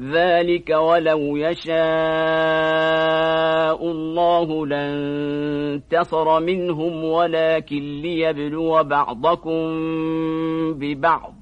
ذلك ولو يشاء الله لانتصر منهم ولكن ليبلو بعضكم ببعض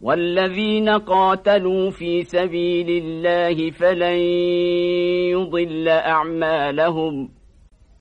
والذين قاتلوا في سبيل الله فلن يضل أعمالهم